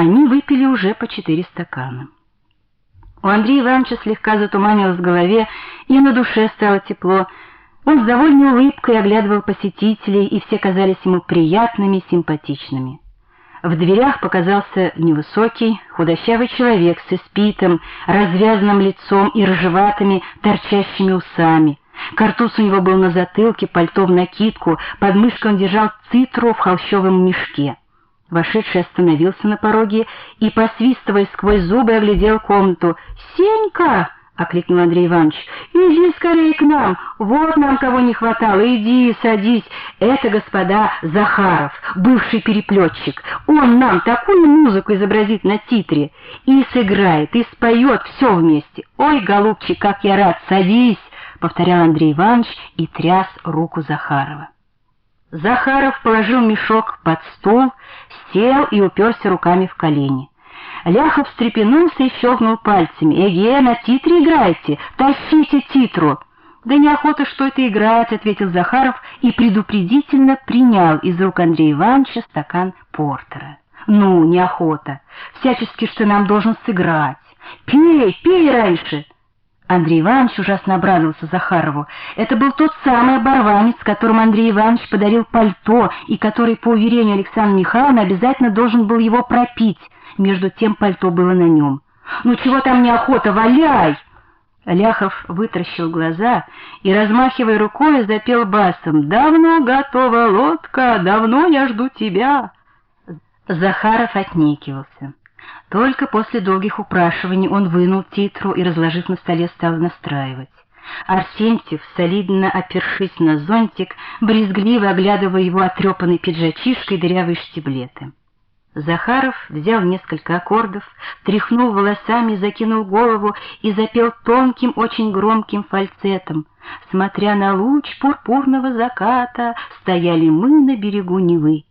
Они выпили уже по четыре стакана. У Андрея Ивановича слегка затуманилось в голове, и на душе стало тепло. Он с довольной улыбкой оглядывал посетителей, и все казались ему приятными симпатичными. В дверях показался невысокий, худощавый человек с испитым, развязанным лицом и рыжеватыми, торчащими усами. Картуз у него был на затылке, пальто в накидку, под мышкой он держал цитру в холщовом мешке. Вошедший остановился на пороге и, посвистывая сквозь зубы, оглядел комнату. «Сенька!» — окликнул Андрей Иванович. «Иди скорее к нам! Вот нам кого не хватало! Иди, садись! Это, господа, Захаров, бывший переплетчик. Он нам такую музыку изобразит на титре. И сыграет, и споет все вместе. Ой, голубчик, как я рад! Садись!» — повторял Андрей Иванович и тряс руку Захарова. Захаров положил мешок под стол, сел и уперся руками в колени. Ляхов встрепенулся и щелкнул пальцами. «Эге, на титре играйте! Тащите титру!» «Да неохота, что это играть», — ответил Захаров и предупредительно принял из рук Андрея Ивановича стакан портера. «Ну, неохота. Всячески, что нам должен сыграть. Пей, пей раньше!» Андрей Иванович ужасно обрадовался Захарову. Это был тот самый оборванец, которому Андрей Иванович подарил пальто, и который, по уверению Александра Михайловны, обязательно должен был его пропить. Между тем пальто было на нем. «Ну чего там неохота, валяй!» Ляхов вытращил глаза и, размахивая рукой, запел басом «Давно готова лодка, давно я жду тебя!» Захаров отнекивался. Только после долгих упрашиваний он вынул титру и, разложив на столе, стал настраивать. Арсентьев, солидно опершись на зонтик, брезгливо оглядывая его отрепанный пиджачишкой дырявые штиблеты. Захаров взял несколько аккордов, тряхнул волосами, закинул голову и запел тонким, очень громким фальцетом. Смотря на луч пурпурного заката, стояли мы на берегу Невы.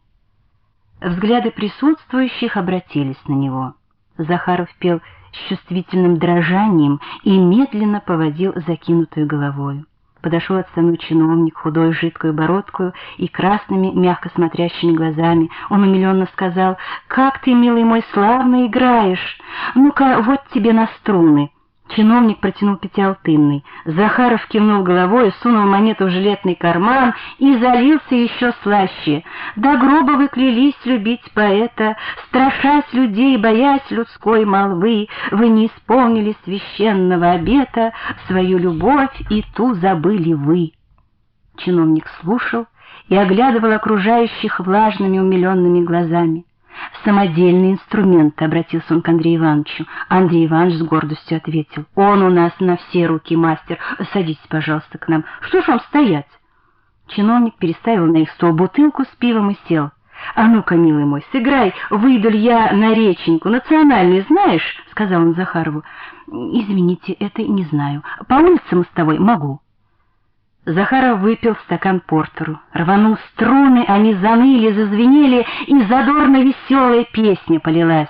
Взгляды присутствующих обратились на него. Захаров пел с чувствительным дрожанием и медленно поводил закинутую головой. Подошел отставной чиновник, худой, жидкую бородкою и красными, мягко смотрящими глазами. Он умиленно сказал, «Как ты, милый мой, славно играешь! Ну-ка, вот тебе на струны!» Чиновник протянул пятиалтынный. Захаров кивнул головой, сунул монету в жилетный карман и залился еще слаще. До гроба вы клялись любить поэта, страшась людей, боясь людской молвы, вы не исполнили священного обета, свою любовь и ту забыли вы. Чиновник слушал и оглядывал окружающих влажными умиленными глазами самодельный инструмент, — обратился он к Андрею Ивановичу. Андрей Иванович с гордостью ответил. — Он у нас на все руки мастер. Садитесь, пожалуйста, к нам. Что ж вам стоять? Чиновник переставил на их стол бутылку с пивом и сел. — А ну-ка, милый мой, сыграй «Выйду я на реченьку». Национальный знаешь? — сказал он Захарову. — Извините, это не знаю. По улицам с тобой могу. Захаров выпил стакан портеру, рванул струны, они заныли, зазвенели, и задорно веселая песня полилась.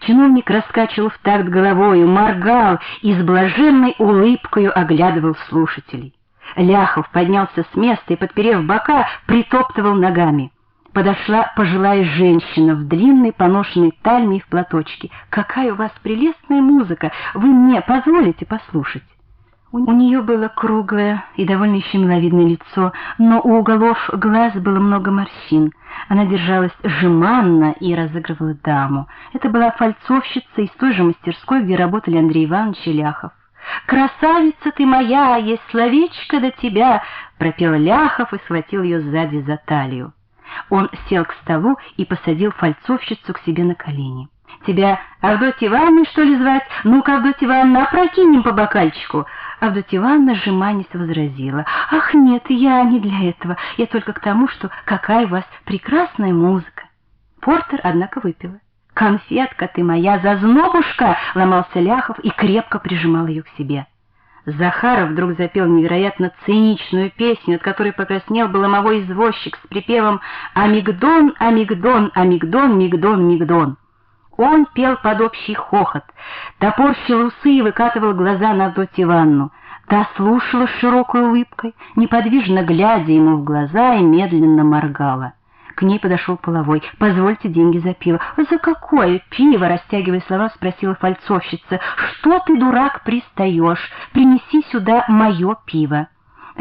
Чиновник раскачивал в такт головою, моргал и с блаженной улыбкою оглядывал слушателей. Ляхов поднялся с места и, подперев бока, притоптывал ногами. Подошла пожилая женщина в длинной поношенной тальме и в платочке. «Какая у вас прелестная музыка! Вы мне позволите послушать?» У нее было круглое и довольно еще миловидное лицо, но у уголов глаз было много морщин. Она держалась жеманно и разыгрывала даму. Это была фальцовщица из той же мастерской, где работали Андрей Иванович и Ляхов. «Красавица ты моя, есть словечко до тебя!» — пропел Ляхов и схватил ее сзади за талию. Он сел к столу и посадил фальцовщицу к себе на колени. «Тебя Авдотья Ивановна, что ли, звать? Ну-ка, Авдотья Ивановна, опрокинем по бокальчику!» Авдотья Ивановна, сжиманясь, возразила. «Ах, нет, я не для этого. Я только к тому, что какая у вас прекрасная музыка». Портер, однако, выпила. «Конфетка ты моя, зазнобушка!» — ломался Ляхов и крепко прижимал ее к себе. Захаров вдруг запел невероятно циничную песню, от которой покраснел бы ломовой извозчик с припевом «Амигдон, Амигдон, Амигдон, Мигдон, Мигдон». Он пел под общий хохот, топорщил усы и выкатывал глаза на Авдотью Ивановну. Та слушала с широкой улыбкой, неподвижно глядя ему в глаза и медленно моргала. К ней подошел половой. «Позвольте деньги за пиво». «За какое пиво?» — растягивая слова, спросила фальцовщица. «Что ты, дурак, пристаешь? Принеси сюда мое пиво».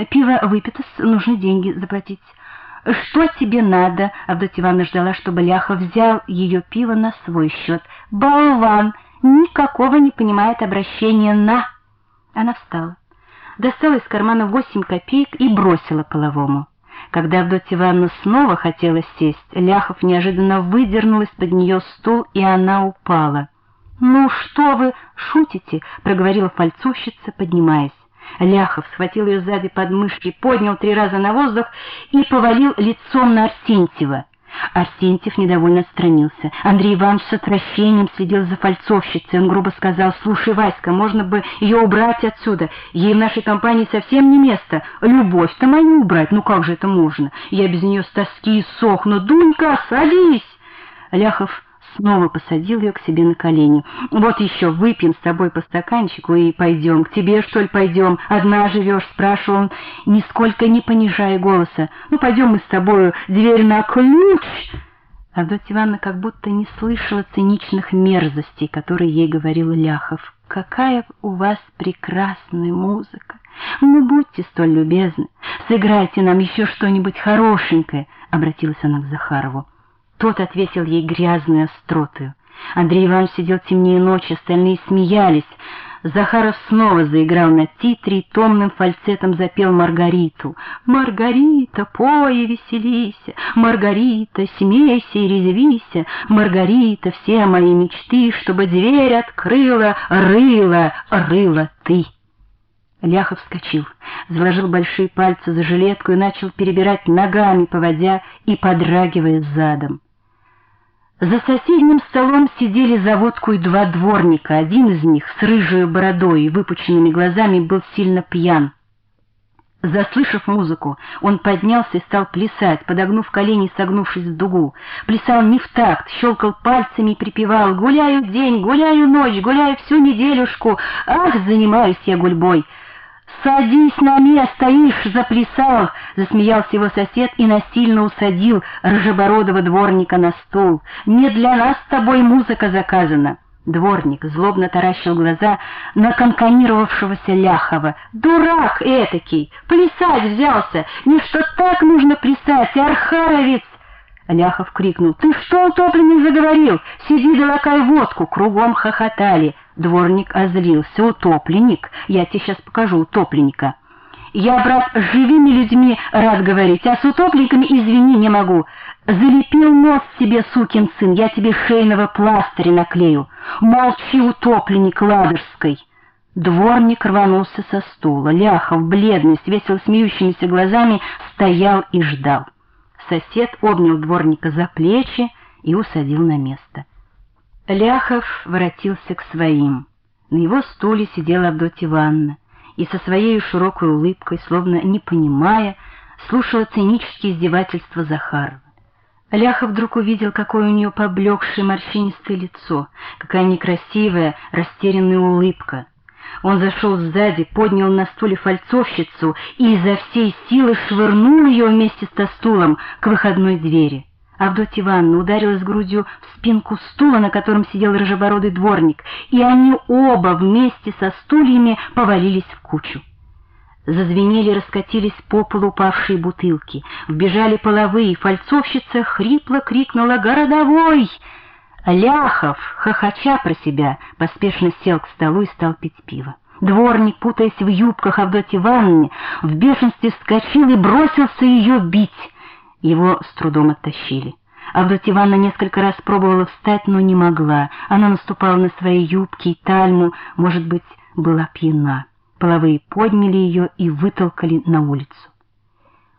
«Пиво выпито, нужны деньги заплатить». «Что тебе надо?» — Авдотья Ивановна ждала, чтобы Ляхов взял ее пиво на свой счет. «Болван! Никакого не понимает обращения «на». Она встала, достала из кармана восемь копеек и бросила половому. Когда Авдотья Ивановна снова хотела сесть, Ляхов неожиданно выдернул из-под нее стул, и она упала. «Ну что вы шутите?» — проговорила фальцовщица, поднимаясь. Ляхов схватил ее сзади под мышки, поднял три раза на воздух и повалил лицом на Арсентьева. Арсентьев недовольно отстранился. Андрей Иванович с отвращением следил за фальцовщицей. Он грубо сказал, «Слушай, Васька, можно бы ее убрать отсюда. Ей в нашей компании совсем не место. Любовь-то мою убрать, ну как же это можно? Я без нее с тоски сохну. Дунька, садись!» Ляхов снова посадил ее к себе на колени. «Вот еще, выпьем с тобой по стаканчику и пойдем. К тебе, что ли, пойдем? Одна живешь?» — спрашивал он, нисколько не понижая голоса. «Ну, пойдем мы с тобою, дверь на ключ!» Авдотья Ивановна как будто не слышала циничных мерзостей, которые ей говорил Ляхов. «Какая у вас прекрасная музыка! Ну, будьте столь любезны, сыграйте нам еще что-нибудь хорошенькое!» — обратилась она к Захарову. Тот ответил ей грязную остротою. Андрей Иванович сидел темнее ночи, остальные смеялись. Захаров снова заиграл на титре и томным фальцетом запел Маргариту. «Маргарита, пой и веселися, Маргарита, смейся и резвися, Маргарита, все мои мечты, чтобы дверь открыла, рыла, рыла ты». Ляхов вскочил, заложил большие пальцы за жилетку и начал перебирать ногами, поводя и подрагивая задом. За соседним столом сидели за водкой два дворника. Один из них с рыжей бородой и выпученными глазами был сильно пьян. Заслышав музыку, он поднялся и стал плясать, подогнув колени и согнувшись в дугу. Плясал не в такт, щелкал пальцами и припевал «Гуляю день, гуляю ночь, гуляю всю неделюшку, ах, занимаюсь я гульбой». «Садись на место, ишь, заплясал!» — засмеялся его сосед и насильно усадил рыжебородого дворника на стул. «Не для нас с тобой музыка заказана!» Дворник злобно таращил глаза на конканировавшегося Ляхова. «Дурак этакий! Плясать взялся! Не что так нужно плясать, архаровец!» Ляхов крикнул. «Ты что, утопленник, заговорил? Сиди да лакай водку!» Кругом хохотали. Дворник озлился. «Утопленник? Я тебе сейчас покажу утопленника». «Я, брат, с живыми людьми рад говорить, а с утопленниками, извини, не могу. Залепил нос себе, сукин сын, я тебе шейного пластыря наклею. Молчи, утопленник ладожской». Дворник рванулся со стула. Ляхов, бледный, с смеющимися глазами, стоял и ждал. Сосед обнял дворника за плечи и усадил на место. Ляхов воротился к своим. На его стуле сидела Авдотья Ивановна и со своей широкой улыбкой, словно не понимая, слушала цинические издевательства Захарова. Ляхов вдруг увидел, какое у нее поблекшее морщинистое лицо, какая некрасивая, растерянная улыбка. Он зашел сзади, поднял на стуле фальцовщицу и изо всей силы швырнул ее вместе со стулом к выходной двери. Авдотья Ивановна ударилась грудью в спинку стула, на котором сидел рыжебородый дворник, и они оба вместе со стульями повалились в кучу. Зазвенели, раскатились по полу упавшие бутылки. Вбежали половые, фальцовщица хрипло крикнула «Городовой!» Ляхов, хохоча про себя, поспешно сел к столу и стал пить пиво. Дворник, путаясь в юбках Авдотьи Ивановны, в бешенстве вскочил и бросился ее бить. Его с трудом оттащили. Авдотья Ивановна несколько раз пробовала встать, но не могла. Она наступала на свои юбки и тальму, может быть, была пьяна. Половые подняли ее и вытолкали на улицу.